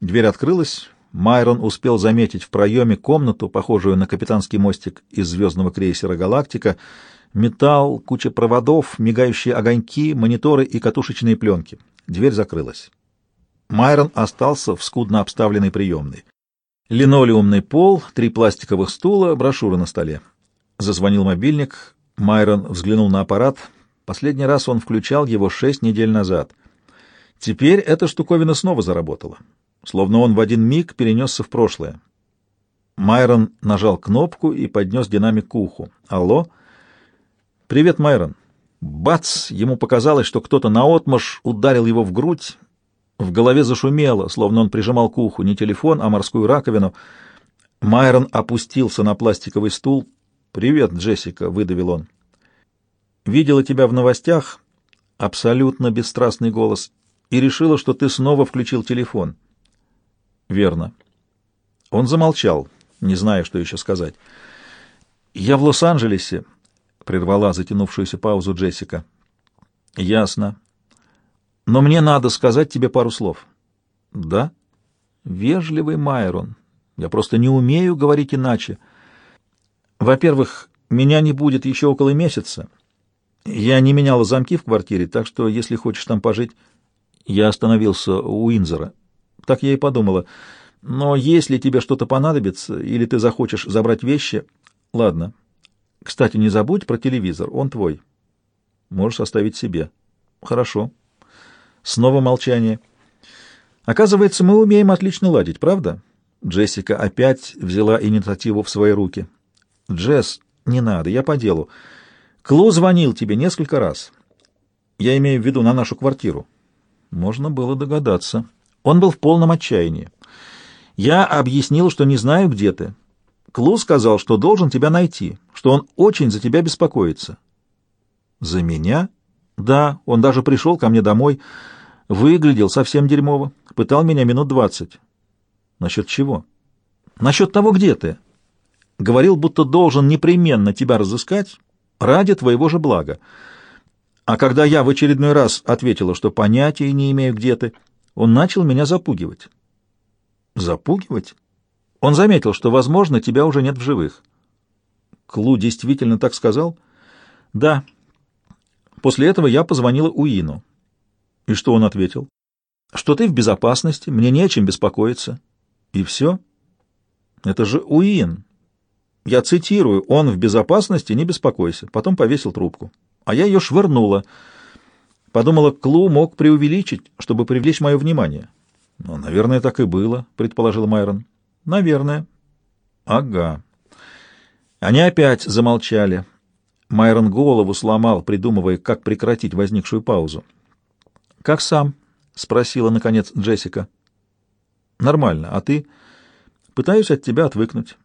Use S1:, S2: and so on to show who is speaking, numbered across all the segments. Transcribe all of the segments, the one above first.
S1: Дверь открылась. Майрон успел заметить в проеме комнату, похожую на капитанский мостик из звездного крейсера «Галактика», металл, куча проводов, мигающие огоньки, мониторы и катушечные пленки. Дверь закрылась. Майрон остался в скудно обставленной приемной. Линолеумный пол, три пластиковых стула, брошюры на столе. Зазвонил мобильник. Майрон взглянул на аппарат. Последний раз он включал его шесть недель назад. Теперь эта штуковина снова заработала. Словно он в один миг перенесся в прошлое. Майрон нажал кнопку и поднес динамик к уху. «Алло?» «Привет, Майрон». Бац! Ему показалось, что кто-то наотмашь ударил его в грудь. В голове зашумело, словно он прижимал к уху не телефон, а морскую раковину. Майрон опустился на пластиковый стул. «Привет, Джессика», — выдавил он. «Видела тебя в новостях», — абсолютно бесстрастный голос, — «и решила, что ты снова включил телефон». «Верно». Он замолчал, не зная, что еще сказать. «Я в Лос-Анджелесе», — прервала затянувшуюся паузу Джессика. «Ясно. Но мне надо сказать тебе пару слов». «Да?» «Вежливый Майрон. Я просто не умею говорить иначе. Во-первых, меня не будет еще около месяца. Я не меняла замки в квартире, так что, если хочешь там пожить...» Я остановился у Уинзера. Так я и подумала. «Но если тебе что-то понадобится, или ты захочешь забрать вещи...» «Ладно, кстати, не забудь про телевизор, он твой. Можешь оставить себе. Хорошо. Снова молчание. Оказывается, мы умеем отлично ладить, правда? Джессика опять взяла инициативу в свои руки. Джесс, не надо, я по делу. Клу звонил тебе несколько раз. Я имею в виду на нашу квартиру. Можно было догадаться. Он был в полном отчаянии. Я объяснил, что не знаю, где ты. Клу сказал, что должен тебя найти, что он очень за тебя беспокоится. За меня? Да, он даже пришел ко мне домой, выглядел совсем дерьмово, пытал меня минут двадцать. Насчет чего? Насчет того, где ты. Говорил, будто должен непременно тебя разыскать ради твоего же блага. А когда я в очередной раз ответила, что понятия не имею, где ты, он начал меня запугивать. Запугивать? Он заметил, что, возможно, тебя уже нет в живых. Клу действительно так сказал? Да. После этого я позвонила Уину. И что он ответил? Что ты в безопасности, мне не о чем беспокоиться. И все? Это же Уин. Я цитирую, он в безопасности, не беспокойся. Потом повесил трубку. А я ее швырнула. Подумала, Клу мог преувеличить, чтобы привлечь мое внимание. Ну, наверное, так и было, предположил Майрон. Наверное. Ага. Они опять замолчали. Майрон голову сломал, придумывая, как прекратить возникшую паузу. «Как сам?» — спросила, наконец, Джессика. «Нормально. А ты?» «Пытаюсь от тебя отвыкнуть».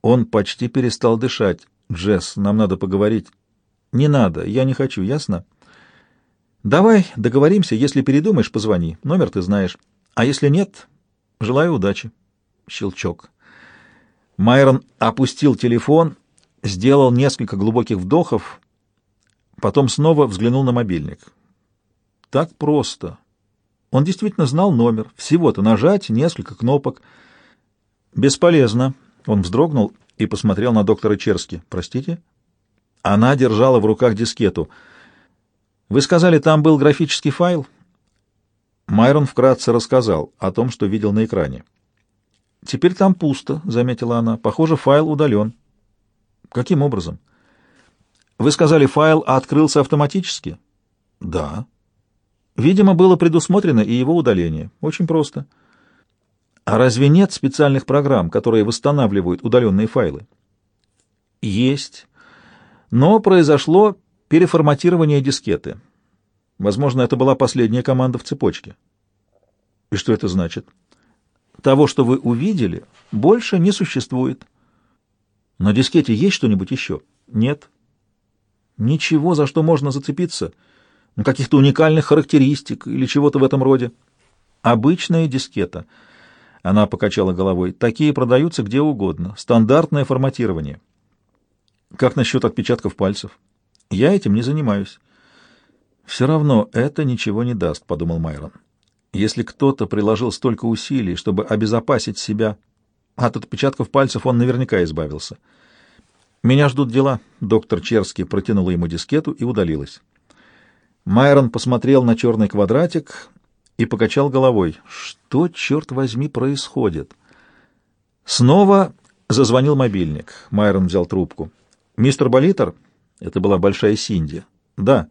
S1: Он почти перестал дышать. «Джесс, нам надо поговорить». «Не надо. Я не хочу. Ясно?» «Давай договоримся. Если передумаешь, позвони. Номер ты знаешь. А если нет, желаю удачи». Щелчок. Майрон опустил телефон, сделал несколько глубоких вдохов, потом снова взглянул на мобильник. Так просто. Он действительно знал номер. Всего-то нажать, несколько кнопок. Бесполезно. Он вздрогнул и посмотрел на доктора Черски. «Простите?» Она держала в руках дискету. «Вы сказали, там был графический файл?» Майрон вкратце рассказал о том, что видел на экране. «Теперь там пусто», — заметила она. «Похоже, файл удален». «Каким образом?» «Вы сказали, файл открылся автоматически?» «Да». «Видимо, было предусмотрено и его удаление. Очень просто». «А разве нет специальных программ, которые восстанавливают удаленные файлы?» «Есть. Но произошло переформатирование дискеты. Возможно, это была последняя команда в цепочке». «И что это значит?» Того, что вы увидели, больше не существует. На дискете есть что-нибудь еще? Нет. Ничего, за что можно зацепиться. Ну, каких-то уникальных характеристик или чего-то в этом роде. Обычная дискета. Она покачала головой. Такие продаются где угодно. Стандартное форматирование. Как насчет отпечатков пальцев? Я этим не занимаюсь. Все равно это ничего не даст, подумал Майрон. Если кто-то приложил столько усилий, чтобы обезопасить себя, от отпечатков пальцев он наверняка избавился. «Меня ждут дела», — доктор Черский протянула ему дискету и удалилась. Майрон посмотрел на черный квадратик и покачал головой. «Что, черт возьми, происходит?» Снова зазвонил мобильник. Майрон взял трубку. «Мистер Болитер?» Это была большая Синди. «Да».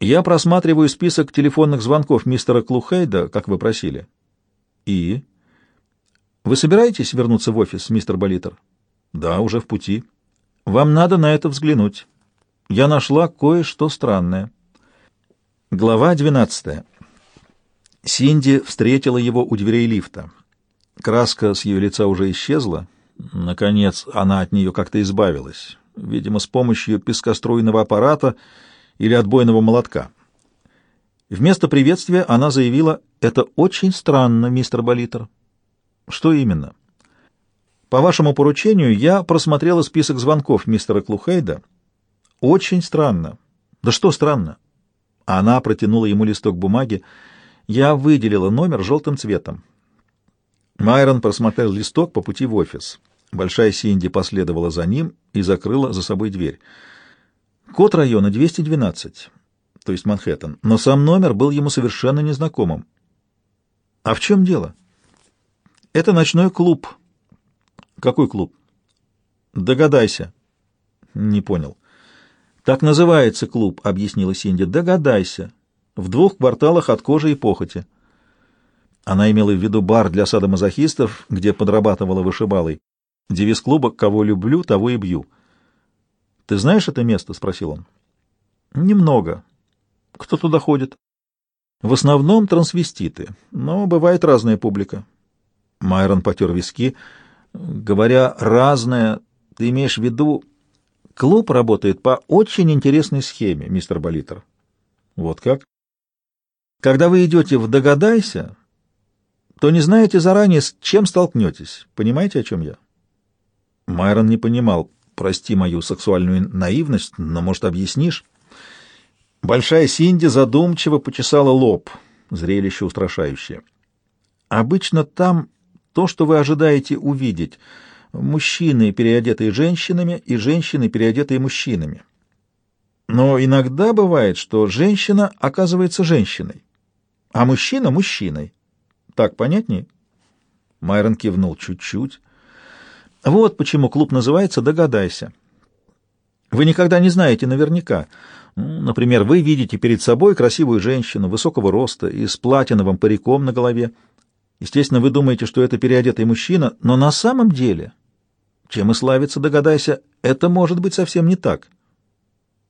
S1: «Я просматриваю список телефонных звонков мистера Клухейда, как вы просили». «И?» «Вы собираетесь вернуться в офис, мистер Болитер?» «Да, уже в пути». «Вам надо на это взглянуть. Я нашла кое-что странное». Глава 12. Синди встретила его у дверей лифта. Краска с ее лица уже исчезла. Наконец, она от нее как-то избавилась, видимо, с помощью пескоструйного аппарата или отбойного молотка. Вместо приветствия она заявила, «Это очень странно, мистер Болитер». «Что именно?» «По вашему поручению я просмотрела список звонков мистера Клухейда. Очень странно». «Да что странно?» Она протянула ему листок бумаги. Я выделила номер желтым цветом. Майрон просмотрел листок по пути в офис. Большая Синди последовала за ним и закрыла за собой дверь. Код района 212, то есть Манхэттен, но сам номер был ему совершенно незнакомым. А в чем дело? Это ночной клуб. Какой клуб? Догадайся. Не понял. «Так называется клуб», — объяснила Синди. «Догадайся. В двух кварталах от кожи и похоти». Она имела в виду бар для садомазохистов, где подрабатывала вышибалой. Девиз клуба «Кого люблю, того и бью». «Ты знаешь это место?» — спросил он. «Немного. Кто туда ходит?» «В основном трансвеститы, но бывает разная публика». Майрон потер виски. «Говоря «разная», ты имеешь в виду Клуб работает по очень интересной схеме, мистер Болитер. Вот как? Когда вы идете в «Догадайся», то не знаете заранее, с чем столкнетесь. Понимаете, о чем я? Майрон не понимал. Прости мою сексуальную наивность, но, может, объяснишь? Большая Синди задумчиво почесала лоб. Зрелище устрашающее. Обычно там то, что вы ожидаете увидеть — мужчины, переодетые женщинами, и женщины, переодетые мужчинами. Но иногда бывает, что женщина оказывается женщиной, а мужчина — мужчиной. Так понятнее? Майрон кивнул чуть-чуть. Вот почему клуб называется «Догадайся». Вы никогда не знаете наверняка. Например, вы видите перед собой красивую женщину высокого роста и с платиновым париком на голове. Естественно, вы думаете, что это переодетый мужчина, но на самом деле чем и славится, догадайся, это может быть совсем не так.